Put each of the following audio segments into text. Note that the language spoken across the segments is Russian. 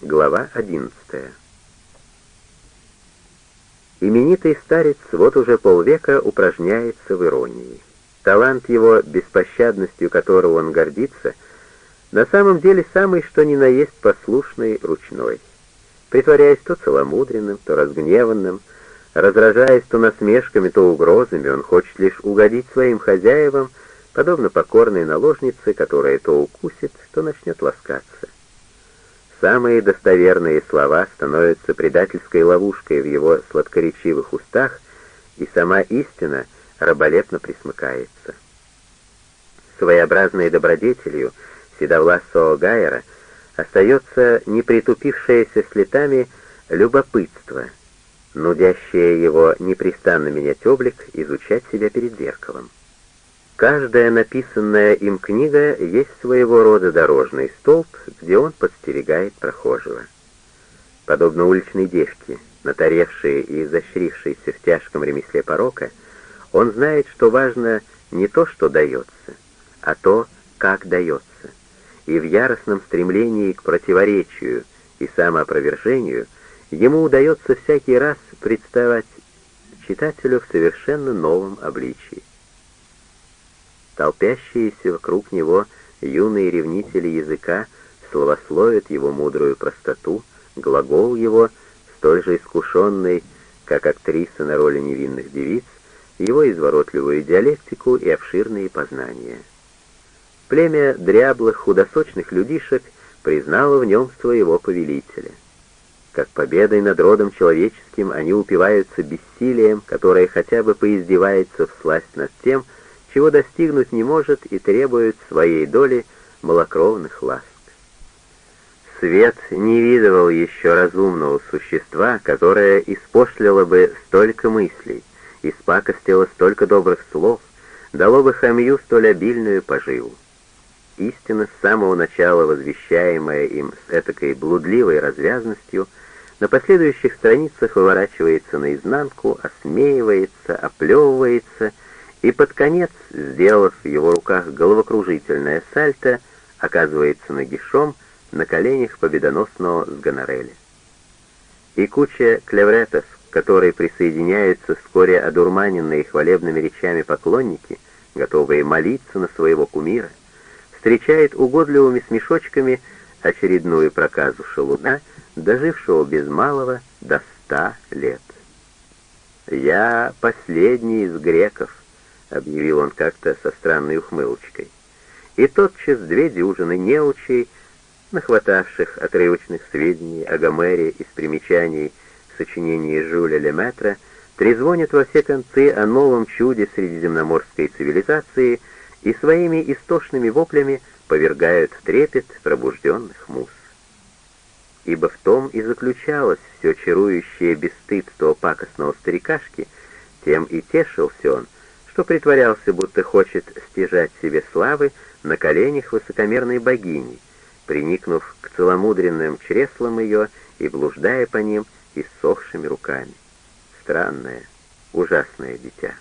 Глава 11. Именитый старец вот уже полвека упражняется в иронии. Талант его, беспощадностью которого он гордится, на самом деле самый что ни на есть послушный ручной. Притворяясь то целомудренным, то разгневанным, разражаясь то насмешками, то угрозами, он хочет лишь угодить своим хозяевам, подобно покорной наложнице, которая то укусит, то начнет ласкаться. Самые достоверные слова становятся предательской ловушкой в его сладкоречивых устах, и сама истина раболепно присмыкается. Своеобразной добродетелью седовласого Гайера остается непритупившееся с летами любопытство, нудящее его непрестанно менять облик, изучать себя перед зеркалом. Каждая написанная им книга есть своего рода дорожный столб, где он подстерегает прохожего. Подобно уличной девке, натаревшей и изощрившейся в тяжком ремесле порока, он знает, что важно не то, что дается, а то, как дается. И в яростном стремлении к противоречию и самоопровержению ему удается всякий раз представать читателю в совершенно новом обличии. Толпящиеся вокруг него юные ревнители языка словословят его мудрую простоту, глагол его, столь же искушенный, как актриса на роли невинных девиц, его изворотливую диалектику и обширные познания. Племя дряблых худосочных людишек признало в нем своего повелителя. Как победой над родом человеческим они упиваются бессилием, которое хотя бы поиздевается в сласть над тем, чего достигнуть не может и требует своей доли малокровных ласк. Свет не видывал еще разумного существа, которое испошлило бы столько мыслей, испакостило столько добрых слов, дало бы хамью столь обильную поживу. Истина с самого начала возвещаемая им с этакой блудливой развязностью, на последующих страницах выворачивается наизнанку, осмеивается, оплевывается и под конец, сделав в его руках головокружительное сальто, оказывается нагишом на коленях победоносного с Гонореля. И куча клевретов, к которой присоединяются вскоре одурманенные хвалебными речами поклонники, готовые молиться на своего кумира, встречает угодливыми смешочками очередную проказу шалуна, дожившего без малого до ста лет. «Я последний из греков», — объявил он как-то со странной ухмылочкой. И тотчас две дюжины неучей, нахватавших отрывочных сведений о Гомере из примечаний сочинений Жюля Леметра, трезвонят во все концы о новом чуде средиземноморской цивилизации и своими истошными воплями повергают в трепет пробужденных мус. Ибо в том и заключалось все чарующее бесстыдство пакостного старикашки, тем и тешился он, что притворялся, будто хочет стяжать себе славы на коленях высокомерной богини, приникнув к целомудренным чреслам ее и блуждая по ним иссохшими руками. Странное, ужасное дитя.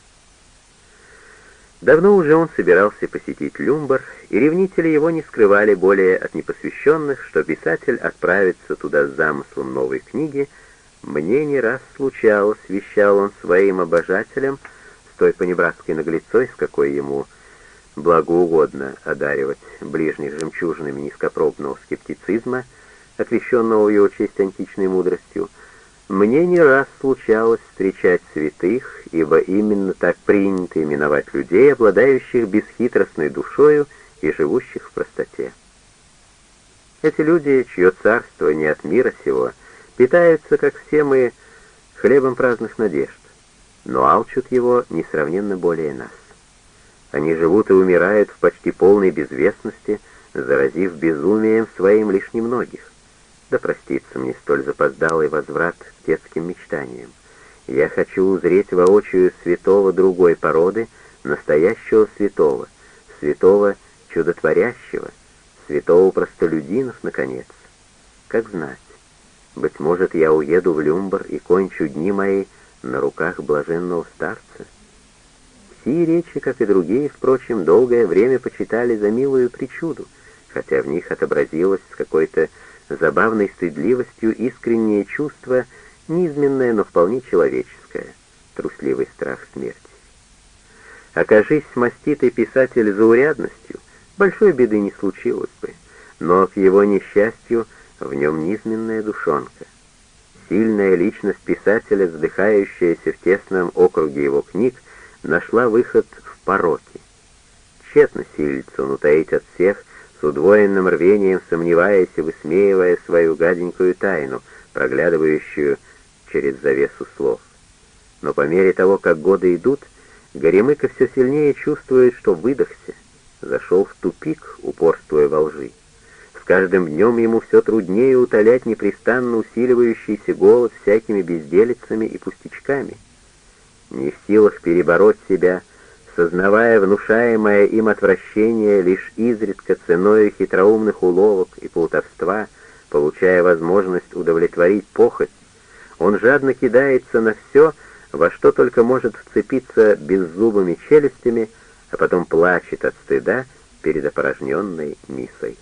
Давно уже он собирался посетить Люмбар, и ревнители его не скрывали более от непосвященных, что писатель отправится туда с замыслом новой книги. «Мне не раз случалось», — вещал он своим обожателям, — той понебратской наглецой, с какой ему благоугодно одаривать ближних жемчужинами низкопробного скептицизма, окрещенного в его честь античной мудростью, мне не раз случалось встречать святых, ибо именно так принято именовать людей, обладающих бесхитростной душою и живущих в простоте. Эти люди, чье царство не от мира сего, питаются, как все мы, хлебом праздных надежд но алчут его несравненно более нас. Они живут и умирают в почти полной безвестности, заразив безумием своим лишь немногих. Да простится мне столь запоздалый возврат к детским мечтаниям. Я хочу узреть воочию святого другой породы, настоящего святого, святого чудотворящего, святого простолюдинов, наконец. Как знать, быть может, я уеду в Люмбар и кончу дни мои на руках блаженного старца. Сии речи, как и другие, впрочем, долгое время почитали за милую причуду, хотя в них отобразилось с какой-то забавной стыдливостью искреннее чувство, низменное, но вполне человеческое, трусливый страх смерти. Окажись маститый писатель заурядностью, большой беды не случилось бы, но к его несчастью в нем низменная душонка. Сильная личность писателя, вздыхающаяся в тесном округе его книг, нашла выход в пороки. Тщетно силится он утаить от всех, с удвоенным рвением сомневаясь и высмеивая свою гаденькую тайну, проглядывающую через завесу слов. Но по мере того, как годы идут, Горемыка все сильнее чувствует, что выдохся, зашел в тупик, упорствуя во лжи. Каждым днем ему все труднее утолять непрестанно усиливающийся голод всякими безделицами и пустячками. Не в силах перебороть себя, сознавая внушаемое им отвращение лишь изредка ценою хитроумных уловок и плутовства, получая возможность удовлетворить похоть, он жадно кидается на все, во что только может вцепиться беззубыми челюстями, а потом плачет от стыда перед опорожненной мисой.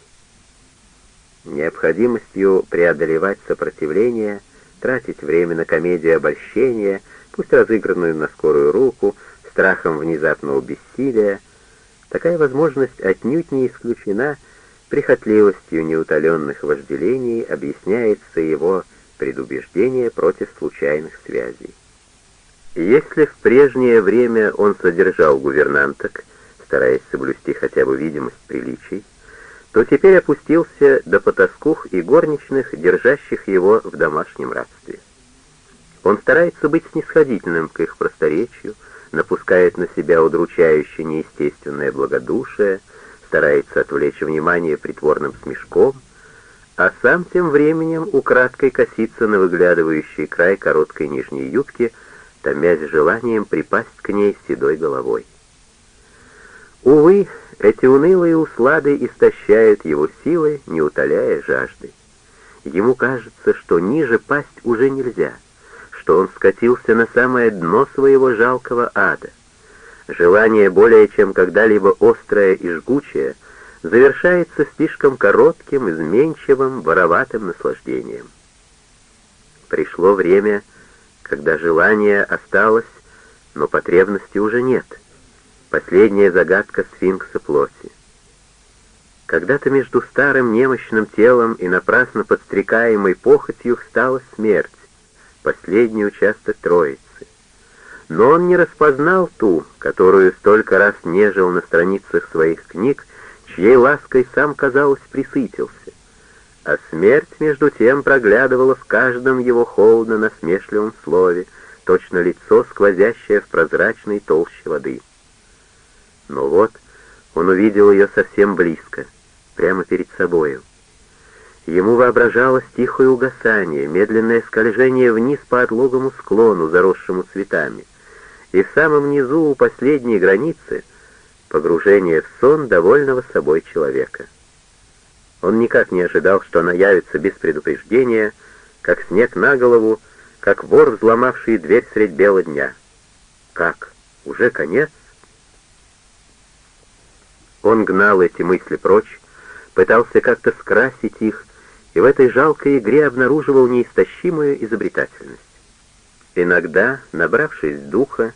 Необходимостью преодолевать сопротивление, тратить время на комедию обольщения, пусть разыгранную на скорую руку, страхом внезапного бессилия, такая возможность отнюдь не исключена прихотливостью неутоленных вожделений, объясняется его предубеждение против случайных связей. Если в прежнее время он содержал гувернанток, стараясь соблюсти хотя бы видимость приличий, то теперь опустился до потаскух и горничных, держащих его в домашнем рабстве. Он старается быть снисходительным к их просторечию, напускает на себя удручающее неестественное благодушие, старается отвлечь внимание притворным смешком, а сам тем временем украдкой косится на выглядывающий край короткой нижней юбки, томясь желанием припасть к ней седой головой. Увы, эти унылые услады истощают его силы, не утоляя жажды. Ему кажется, что ниже пасть уже нельзя — что он скатился на самое дно своего жалкого ада. Желание более чем когда-либо острое и жгучее завершается слишком коротким, изменчивым, вороватым наслаждением. Пришло время, когда желание осталось, но потребности уже нет. Последняя загадка сфинкса плоти. Когда-то между старым немощным телом и напрасно подстрекаемой похотью стала смерть, последний участок Троицы. Но он не распознал ту, которую столько раз нежил на страницах своих книг, чьей лаской сам, казалось, присытился. А смерть, между тем, проглядывала в каждом его холодно-насмешливом слове, точно лицо, сквозящее в прозрачной толще воды. Но вот он увидел ее совсем близко, прямо перед собою. Ему воображалось тихое угасание, медленное скольжение вниз по отлогому склону, заросшему цветами, и в самом низу у последней границы погружение в сон довольного собой человека. Он никак не ожидал, что она явится без предупреждения, как снег на голову, как вор, взломавший дверь средь бела дня. Как? Уже конец? Он гнал эти мысли прочь, пытался как-то скрасить их, и в этой жалкой игре обнаруживал неистощимую изобретательность. Иногда, набравшись духа,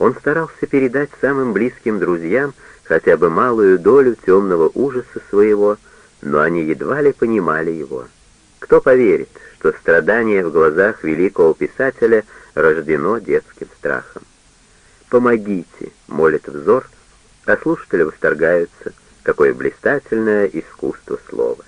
он старался передать самым близким друзьям хотя бы малую долю темного ужаса своего, но они едва ли понимали его. Кто поверит, что страдание в глазах великого писателя рождено детским страхом? «Помогите!» — молит взор, а слушатели восторгаются. Какое блистательное искусство слова!